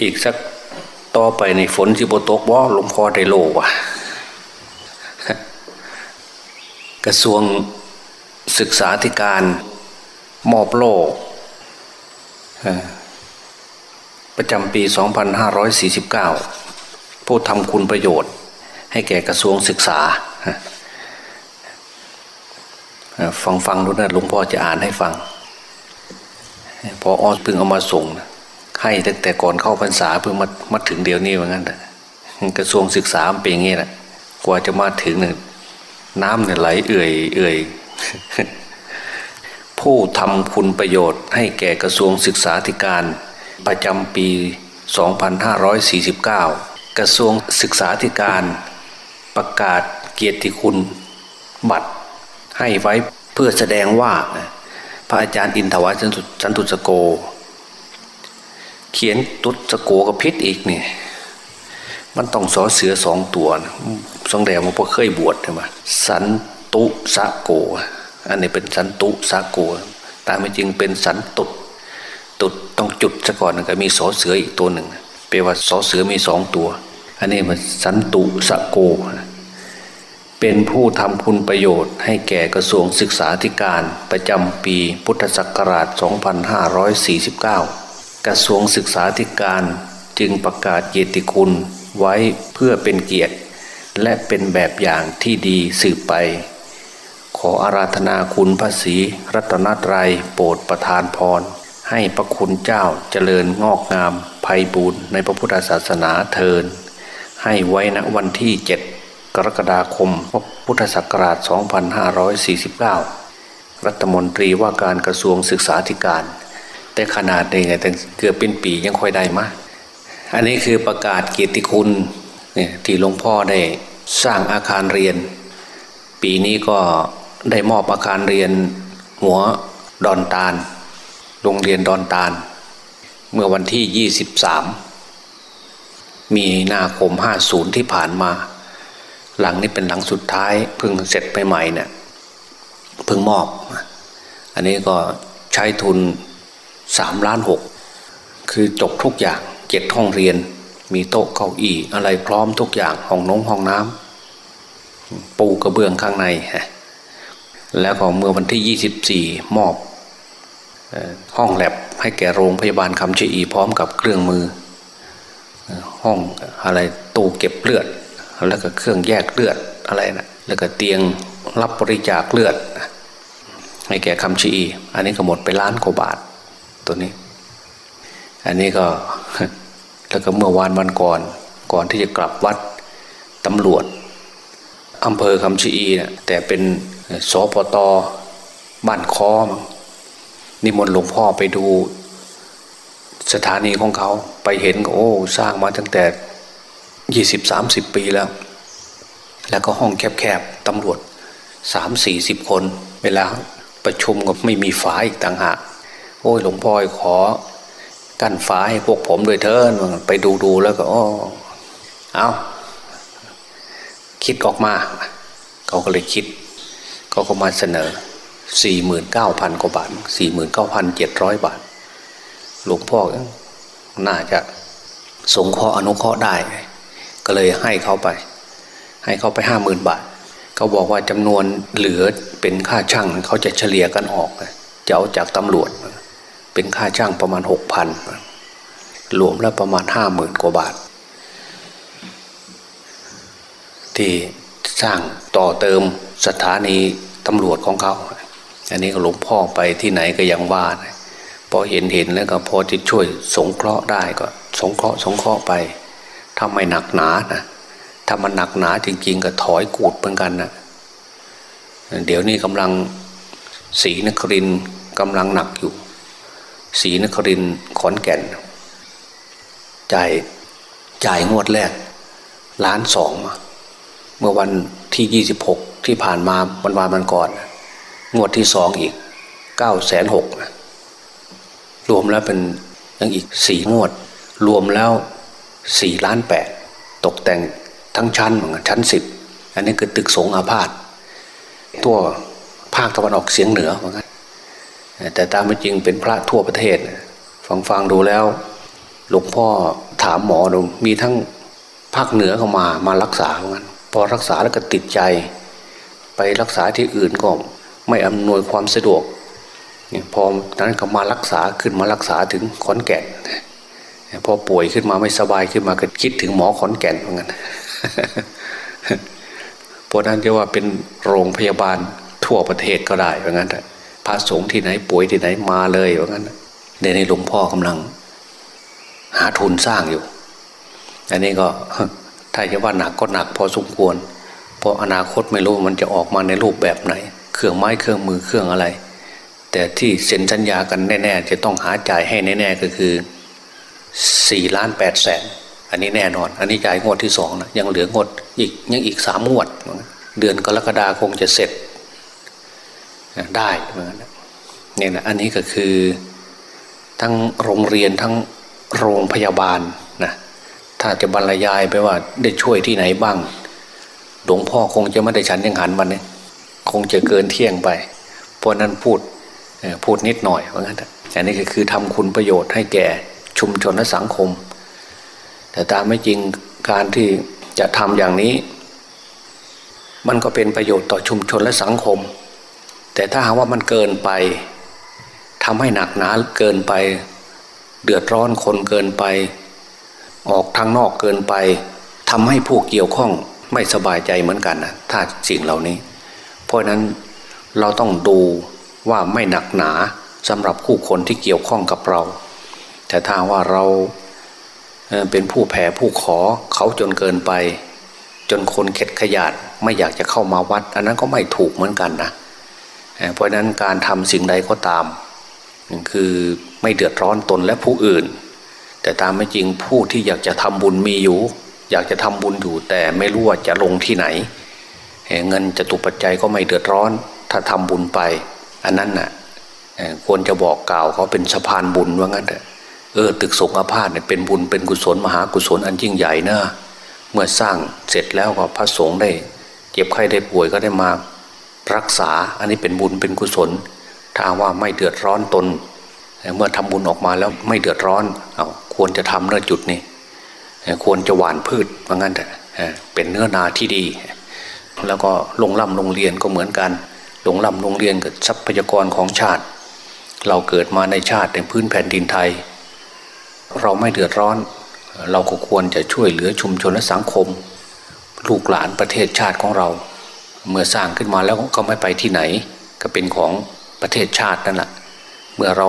อีกสักต่อไปในฝนสิบตกบ่หลวงพ่อได้โลว่ะกระทรวงศึกษาธิการมอบโลกประจำปี 2549 ผู้ทำคุณประโยชน์ ให้แก่กระทรวงศึกษา ฟังฟังดูนะหลวงพ่อจะอ่านให้ฟัง พอออสพิ่งเอามาส่ง ให้ตั้งแต่ก่อนเข้าพรรษาเพิ่งมามาถึงเดี๋ยวนี้ว่างั้นกระทรวงศึกษาเป็นอย่างนี้แหละกว่าจะมาถึงเนี่ยน้ำเนี่ยไหลเอื่อยเอื่อยผู้ทำคุณประโยชน์ให้แก่กระทรวงศึกษาธิการ ประจำปี 2549 กระทรวงศึกษาธิการ ประกาศเกียรติคุณ บัตรให้ไว้เพื่อแสดงว่า พระอาจารย์อินทวัตสันตุสโก เขียนตุสโกกับพิษอีกเนี่ยมันต้องสอเสือสองตัวสองแดงมันพอเคยบวชใช่ไหมสันตุสะโก อันนี้เป็นสันตุสะโก ตามจริงเป็นสันตุตุดต้องจุดซะก่อนก็มีสอเสืออีกตัวหนึ่งแปลว่าสอเสือมีสองตัว อันนี้มันสันตุสะโก เป็นผู้ทำคุณประโยชน์ ให้แก่กระทรวงศึกษาธิการประจำปีพุทธศักราช 2549 กระทรวงศึกษาธิการจึงประกาศเกียรติคุณไว้เพื่อเป็นเกียรติ และเป็นแบบอย่างที่ดีสืบไป ขออาราธนาคุณพระศรีรัตนตรัยโปรดประทานพร ให้พระคุณเจ้าเจริญงอกงามภัยบูรณ์ในพระพุทธศาสนาเทิน ให้ไว้ณวันที่เจ็ดกรกฎาคมพุทธศักราช 2549 รัฐมนตรีว่าการกระทรวงศึกษาธิการ แต่ขนาดนี้ไงแต่เกือบเป็นปียังค่อยได้มาอันนี้คือประกาศเกียรติคุณเนี่ยที่หลวงพ่อได้สร้างอาคารเรียน ปีนี้ก็ได้มอบอาคารเรียนหัวดอนตาล โรงเรียนดอนตาล เมื่อวันที่ 23 มีนาคม 50 ที่ผ่านมา หลังนี้เป็นหลังสุดท้ายเพิ่งเสร็จใหม่ๆเนี่ยเพิ่งมอบ อันนี้ก็ใช้ทุน 3ล้าน6คือจบทุกอย่างเจ็ดห้องเรียน มีโต๊ะเก้าอี้อะไรพร้อมทุกอย่างห้องน้องห้องน้ำปูกระเบื้องข้างในฮะแล้วก็เมื่อวันที่ยี่สิบสี่มอบห้องแลบให้แก่โรงพยาบาลคำชีพร้อมกับเครื่องมือ ห้องอะไรตู้เก็บเลือด แล้วก็เครื่องแยกเลือดอะไรนะแล้วก็เตียงรับบริจาคเลือด ให้แก่คำชีอันนี้ก็หมดไปล้านกว่าบาท ตัวนี้ อันนี้ก็แล้วก็เมื่อวานวันก่อน ก่อนที่จะกลับวัดตำรวจอำเภอคำชีเนี่ยแต่เป็นสปตบ้านคอมนิมนต์หลวงพ่อไปดู สถานีของเขาไปเห็นโอ้ สร้างมาตั้งแต่ยี่สิบสามสิบปีแล้ว แล้วก็ห้องแคบๆตำรวจสามสี่สิบคน เวลาประชุมก็ไม่มีฝาอีกต่างหาก อ้ยหลวงพ่อขอ กั้นฟ้าให้พวกผมด้วยเถินไปดูดูแล้วก็อ๋อเอาคิดออกมา เขาก็เลยคิด เขาก็มาเสนอสี่หมื่นเก้าพันกว่าบาทสี่หมื่นเก้าพันเจ็ดร้อยบาท หลวงพ่อน่าจะสงเคราะห์อนุเคราะห์ได้ ก็เลยให้เขาไป ให้เขาไปห้าหมื่นบาท เขาบอกว่าจำนวนเหลือเป็นค่าช่างเขาจะเฉลี่ยกันออกจะเอาจากตำรวจ เป็นค่าจ้างประมาณหกพันรวมแล้วประมาณห้าหมื่นกว่าบาท ที่สร้างต่อเติมสถานีตำรวจของเขา อันนี้ก็หลวงพ่อไปที่ไหนก็ยังว่าพอเห็นเห็นแล้วก็พอจะช่วยสงเคราะห์ได้ก็สงเคราะห์สงเคราะห์ไป ถ้าไม่หนักหนานะถ้ามันหนักหนาจริง ๆ ก็ถอยกูดเหมือนกันนะเดี๋ยวนี้กำลังสีนครินกำลังหนักอยู่ ศรีนครินขอนแก่น จ่ายจ่ายงวดแรกล้านสองเมื่อวันที่ยี่สิบหกที่ผ่านมาวันวานมันก่อน งวดที่สองอีกเก้าแสนหกรวมแล้วเป็นยังอีกสี่งวด รวมแล้วสี่ล้านแปดตกแต่งทั้งชั้นเหมือนกันชั้นสิบอันนี้คือตึกสงอาพาธตัวภาคตะวันออกเฉียงเหนือเหมือนกัน แต่ตามไม่จริงเป็นพระทั่วประเทศ ฟังฟังดูแล้ว หลวงพ่อถามหมอดูมีทั้งภาคเหนือเข้ามามารักษาเหมือนกันพอรักษาแล้วก็ติดใจ ไปรักษาที่อื่นก็ไม่อำนวยความสะดวกพอนั้นก็มารักษาขึ้นมารักษาถึงขอนแก่นพอป่วยขึ้นมาไม่สบายขึ้นมาก็คิดถึงหมอขอนแก่นเหมือนกันเพราะนั้นจะว่าเป็นโรงพยาบาลทั่วประเทศก็ได้เหมือนกัน พระสงฆ์ที่ไหนป่วยที่ไหนมาเลยเหมือนกันในในหลวงพ่อกำลัง หาทุนสร้างอยู่ อันนี้ก็ถ้าจะว่าหนักก็หนักพอสมควร เพราะอนาคตไม่รู้มันจะออกมาในรูปแบบไหน เครื่องไม้เครื่องมือเครื่องอะไร แต่ที่เซ็นสัญญากันแน่ๆ จะต้องหาจ่ายให้แน่ๆก็คือสี่ล้านแปดแสนอันนี้แน่นอน อันนี้จ่ายงวดที่สองนะยังเหลืองวดอีกยังอีกสามงวด เดือนกรกฎาคงจะเสร็จ ได้เหมือนกันนี่นะอันนี้ก็คือทั้งโรงเรียนทั้งโรงพยาบาลนะถ้าจะบรรยายไปว่าได้ช่วยที่ไหนบ้างหลวงพ่อคงจะไม่ได้ฉันยังหันวันนี้ คงจะเกินเที่ยงไป เพราะนั้นพูดพูดนิดหน่อยว่างั้นอันนี้ก็คือทำคุณประโยชน์ให้แก่ชุมชนและสังคม แต่ตามไม่จริงการที่จะทำอย่างนี้ มันก็เป็นประโยชน์ต่อชุมชนและสังคม แต่ถ้าหากว่ามันเกินไปทำให้หนักหนาเกินไป เดือดร้อนคนเกินไป ออกทางนอกเกินไปทำให้ผู้เกี่ยวข้องไม่สบายใจเหมือนกันนะถ้าสิ่งเหล่านี้ เพราะนั้นเราต้องดูว่าไม่หนักหนาสำหรับผู้คนที่เกี่ยวข้องกับเรา แต่ถ้าว่าเราเป็นผู้แผ่ผู้ขอเขาจนเกินไป จนคนเข็ดขยาดไม่อยากจะเข้ามาวัด อันนั้นก็ไม่ถูกเหมือนกันนะ เพราะนั้นการทำสิ่งใดก็ตาม คือไม่เดือดร้อนตนและผู้อื่น แต่ตามไม่จริงผู้ที่อยากจะทำบุญมีอยู่ อยากจะทำบุญอยู่แต่ไม่รู้ว่าจะลงที่ไหน เงินจะตุปัจจัยก็ไม่เดือดร้อน ถ้าทำบุญไป อันนั้นน่ะควรจะบอกกล่าวเขาเป็นสะพานบุญว่างั้นเออตึกสงฆ์พาธเนี่ยเป็นบุญเป็นกุศลมหากุศลอันยิ่งใหญ่นะเมื่อสร้างเสร็จแล้วก็พระสงฆ์ได้ เจ็บไข้ได้ป่วยก็ได้มา รักษาอันนี้เป็นบุญเป็นกุศล ถ้าว่าไม่เดือดร้อนตน เมื่อทำบุญออกมาแล้วไม่เดือดร้อนเอาควรจะทำเนื้อจุดนี้ ควรจะหว่านพืชว่างั้นแต่เป็นเนื้อนาที่ดี แล้วก็ลงล่ำโรงเรียนก็เหมือนกันลงล่ำโรงเรียนกับทรัพยากรของชาติ เราเกิดมาในชาติในพื้นแผ่นดินไทย เราไม่เดือดร้อน เราก็ควรจะช่วยเหลือชุมชนและสังคม ลูกหลานประเทศชาติของเรา เมื่อสร้างขึ้นมาแล้วก็ไม่ไปที่ไหน ก็เป็นของประเทศชาตินั่นแหละเมื่อเรา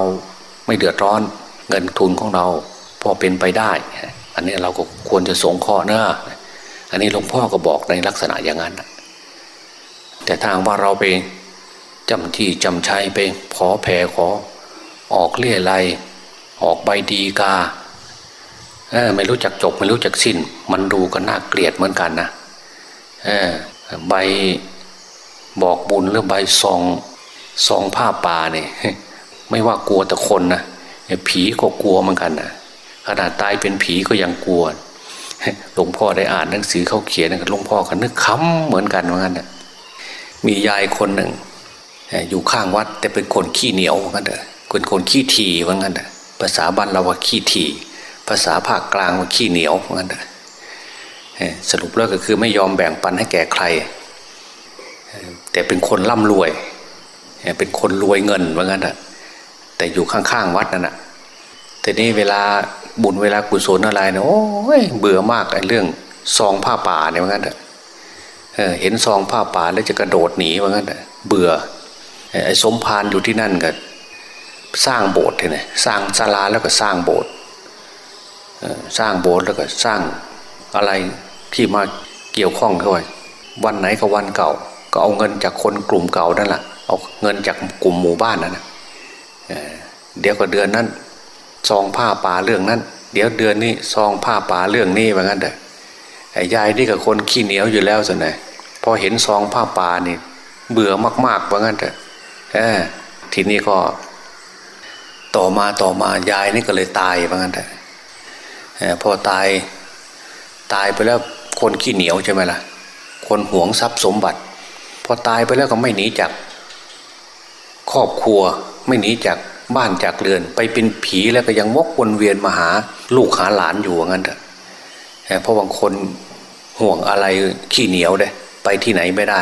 ไม่เดือดร้อนเงินทุนของเราพอเป็นไปได้ อันนี้เราก็ควรจะสงเคราะห์เนอะอันนี้หลวงพ่อก็บอกในลักษณะอย่างนั้นแต่ทางว่าเราไปจำที่จำชัยไปขอแผ่ขอออกเลี่ยไรออกใบดีกาไม่รู้จักจบไม่รู้จักสิ้น มันดูก็น่าเกลียดเหมือนกันนะเออ ใบบอกบุญหรือใบซองซองผ้าป่าเนี่ยไม่ว่ากลัวแต่คนนะผีก็กลัวเหมือนกันนะขนาดตายเป็นผีก็ยังกลัวหลวงพ่อได้อ่านหนังสือเขาเขียนหลวงพ่อก็นึกค้ำเหมือนกันเหมือนกันนะมียายคนหนึ่งอยู่ข้างวัด แต่เป็นคนขี้เหนียวเหมือนกันเถอะเป็นคนขี้ทีเหมือนกันเถอะภาษาบ้านเราว่าขี้ถี่ภาษาภาคกลางว่าขี้เหนียวเหมือนกัน สรุปแล้วก็คือไม่ยอมแบ่งปันให้แก่ใคร แต่เป็นคนร่ำรวย เป็นคนรวยเงินเหมือนกันแต่อยู่ข้างๆวัดนั่นแหะแต่นี้เวลาบุญเวลากุศลอะไรเนี่ยโอ้ยเบื่อมากไอ้เรื่องซองผ้าป่าเนี่ยเหมือนกันเห็นซองผ้าป่าแล้วจะกระโดดหนีเหมือนกันเบื่อไอ้สมพานอยู่ที่นั่นกันสร้างโบสถ์เนี่ยสร้างศาลาแล้วก็สร้างโบสถ์สร้างโบสถ์แล้วก็สร้างอะไร ที่มาเกี่ยวข้องด้วยวันไหนก็วันเก่า ก็เอาเงินจากคนกลุ่มเก่านั่นแหละเอาเงินจากกลุ่มหมู่บ้านนั่นนะเดี๋ยวก็เดือนนั้นซองผ้าป่าเรื่องนั้น เดี๋ยวเดือนนี้ซองผ้าป่าเรื่องนี้เหมือนกันเด้อยายนี่กับคนขี้เหนียวอยู่แล้วสินะพอเห็นซองผ้าป่านี่เบื่อมากๆเหมือนกันเด้อทีนี้ก็ ต่อมาต่อมายายนี่ก็เลยตายว่างั้นแต่พอตาย ตายไปแล้วคนขี้เหนียวใช่ไหมล่ะ คนหวงทรัพย์สมบัติ พอตายไปแล้วก็ไม่หนีจาก ครอบครัวไม่หนีจากบ้านจากเรือน ไปเป็นผีแล้วก็ยังวกวนเวียนมาหา ลูกหาหลานอยู่งั้นเถอะเพราะบางคนห่วงอะไรขี้เหนียวเด้ไปที่ไหนไม่ได้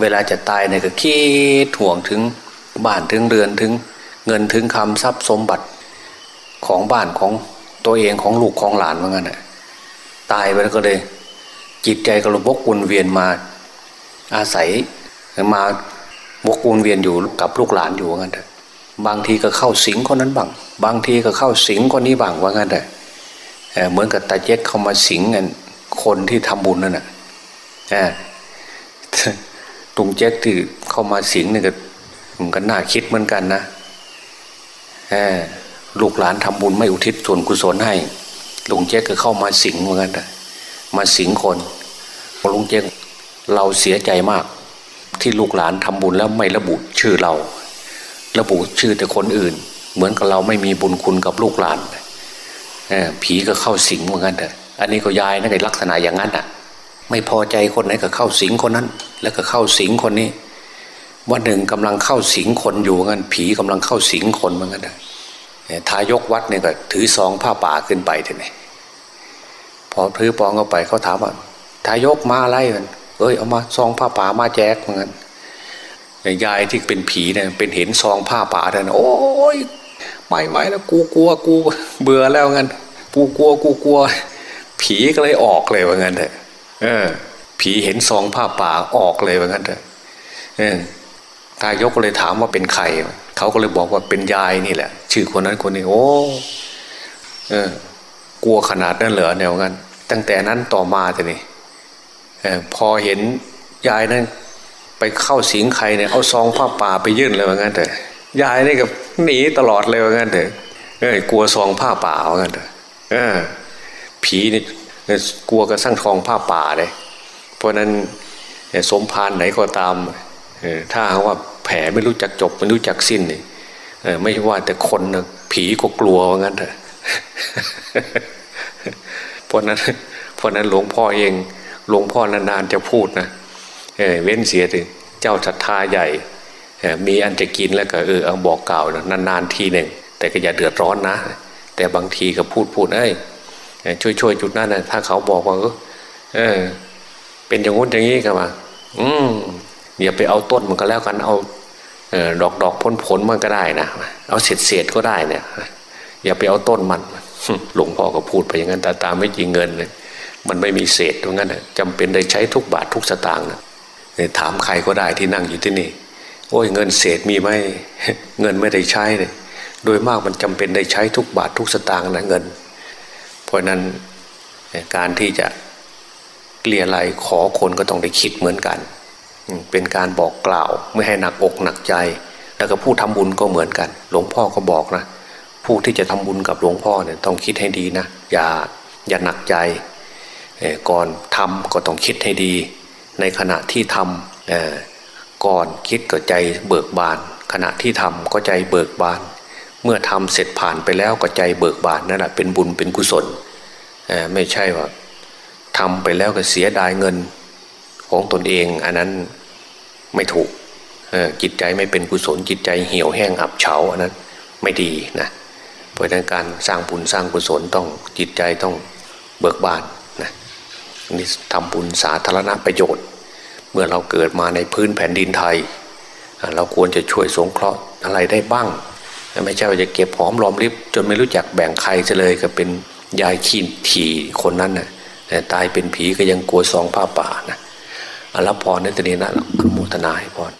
เวลาจะตายเนี่ยก็คิดห่วงถึงบ้านถึงเรือนถึง เงินถึงคำทรัพย์สมบัติของบ้านของตัวเองของลูกของหลานเหมือนกัน ตายไปแล้วก็เลย จิตใจก็ระบกวนเวียนมา อาศัยมาวกวนเวียนอยู่กับลูกหลานอยู่ว่างั้นเถอะบางทีก็เข้าสิงคนนั้นบ้างบางทีก็เข้าสิงคนนี้บ้างว่างั้นเถอะเหมือนกับตาเจ๊กเข้ามาสิงกันคนที่ทำบุญนั่นแหะตุงเจ๊กที่เข้ามาสิงเนี่ยก็มันก็น่าคิดเหมือนกันนะลูกหลานทำบุญไม่อุทิศส่วนกุศลให้ ลุงเจ๊กก็เข้ามาสิงเหมือนกันมาสิงคนลุงเจ๊กเราเสียใจมาก ที่ลูกหลานทำบุญแล้วไม่ระบุชื่อเรา ระบุชื่อแต่คนอื่น เหมือนกับเราไม่มีบุญคุณกับลูกหลานผีก็เข้าสิงเหมือนกันเถอะอันนี้ก็ยายนะในลักษณะอย่างนั้นอะ ไม่พอใจคนไหนก็เข้าสิงคนนั้น แล้วก็เข้าสิงคนนี้วันหนึ่งกำลังเข้าสิงคนอยู่งั้นผีกำลังเข้าสิงคนเหมือนกันเถอะ ทายกวัดเนี่ยก็ถือซองผ้าป่าขึ้นไปทีนี้พอถือปองเข้าไปเขาถามว่าทายกมาอะไรกันเอ้ยเอามาซองผ้าป่ามาแจกเหมือนกันยายที่เป็นผีเนี่ยเป็นเห็นซองผ้าป่าเนี่ยโอ้ยไม่ไหวแล้วกูกลัวกูเบื่อแล้วงั้นกูกลัวกูกลัว ผีก็เลยออกเลยว่างั้นเถอะเออ ผีเห็นซองผ้าป่าออกเลยว่างั้นเถอะเออทายกก็เลยถามว่าเป็นใคร เขาก็เลยบอกว่าเป็นยายนี่แหละ ชื่อคนนั้นคนนี้โอ้เออกลัวขนาดนั้นเหรอแนวงั้นตั้งแต่นั้นต่อมาแต่นี่พอเห็นยายนั้นไปเข้าสิงใครเนี่ยเอาซองผ้าป่าไปยื่นเลยว่างั้นเถอะยายนี่กับหนีตลอดเลยว่างั้นเถอะเออกลัวซองผ้าป่าว่างั้นเถอะเออผีนี่กลัวกระสั่งทองผ้าป่าเลย เพราะนั้นสมพานไหนก็ตามถ้าว่า ผลไม่รู้จักจบ ไม่รู้จักสิ้นนี่ไม่ว่าแต่คนนะผีก็กลัวว่างั้นเถอะเพราะนั้นเพราะนั้นหลวงพ่อเองหลวงพ่อนานๆจะพูดนะเเว้นเสียถึงเจ้าศรัทธาใหญ่มีอันจะกินแล้วก็เออเอาบอกกล่าวนะนานๆทีหนึ่งแต่ก็อย่าเดือดร้อนนะ แต่บางทีก็พูดพูดเอ้ยช่วยช่วยจุดนั้นนะถ้าเขาบอกว่าเออ เป็นอย่างงู้นอย่างนี้กันมาอืมอย่าไปเอาต้นมันก็แล้วกันเอา ดอกดอกพ้นผลมันก็ได้นะ เอาเศษเศษก็ได้เนี่ย อย่าไปเอาต้นมัน หลวงพ่อก็พูดไปอย่างนั้นแต่ตามไม่จริงเงินเลยมันไม่มีเศษตรงนั้นจำเป็นได้ใช้ทุกบาททุกสตางค์นะถามใครก็ได้ที่นั่งอยู่ที่นี่ โอ้ยเงินเศษมีไหมเงินไม่ได้ใช้เลยโดยมากมันจำเป็นได้ใช้ทุกบาททุกสตางค์นะเงิน เพราะนั้นการที่จะเกลี่ยไรขอคนก็ต้องได้คิดเหมือนกัน เป็นการบอกกล่าวไม่ให้หนักอกหนักใจ แล้วก็ผู้ทำบุญก็เหมือนกัน หลวงพ่อก็บอกนะ ผู้ที่จะทำบุญกับหลวงพ่อเนี่ยต้องคิดให้ดีนะ อย่าอย่าหนักใจก่อนทำก็ต้องคิดให้ดี ในขณะที่ทำก่อนคิดก็ใจเบิกบาน ขณะที่ทำก็ใจเบิกบาน เมื่อทำเสร็จผ่านไปแล้วก็ใจเบิกบานนั่นแหละเป็นบุญเป็นกุศลไม่ใช่ว่าทำไปแล้วก็เสียดายเงิน ของตนเอง อันนั้นไม่ถูกจิตใจไม่เป็นกุศลจิตใจเหี่ยวแห้งอับเฉาอันนั้นไม่ดีนะเพราะนั้นการสร้างบุญสร้างกุศลต้องจิตใจต้องเบิกบานนะนี่ทำบุญสาธารณประโยชน์ เมื่อเราเกิดมาในพื้นแผ่นดินไทย เราควรจะช่วยสงเคราะห์อะไรได้บ้าง ไม่ใช่ว่าจะเก็บหอมรอมริบจนไม่รู้จักแบ่งใครจะเลยก็เป็นยายขีนทีคนนั้นนะแต่ตายเป็นผีก็ยังกลัวซองผ้าป่านะ รับพรในตรีนะอนุโมทนาให้พร